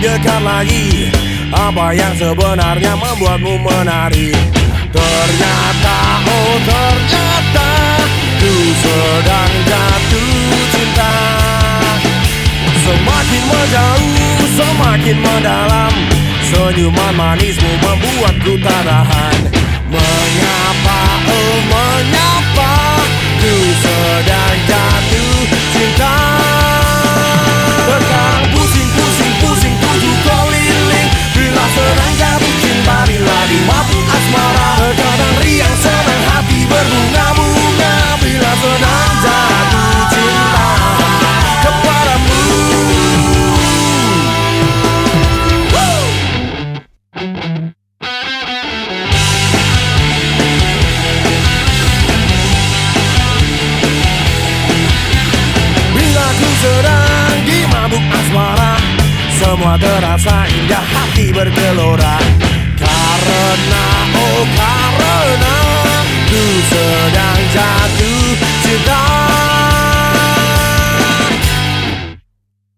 dekat lagi. Apa yang sebenarnya membuatmu menari? Ternyata, oh Semakin menjauh, semakin mendalam. Senyuman manismu membuatku tak tahan. Mengapa, oh mengapa Ku Semua terasa indah hati bergelora. Karena, oh karena Ku sedang jatuh cinta.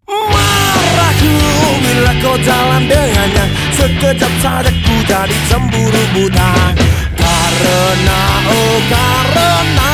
Marahku bila kau jalan dengannya Sekejap saja ku jadi cemburu buta. Karena, oh karena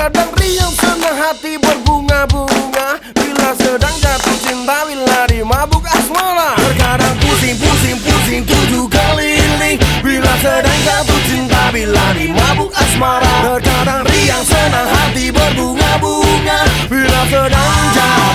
kadang riang senang hati berbunga-bunga. Bila sedang jatuh cinta Bila di mabuk asmara. Terkadang pusing-pusing-pusing tujuh kali ini. Bila sedang jatuh cinta Bila di mabuk asmara. Terkadang riang senang hati berbunga-bunga. Bila sedang jatuh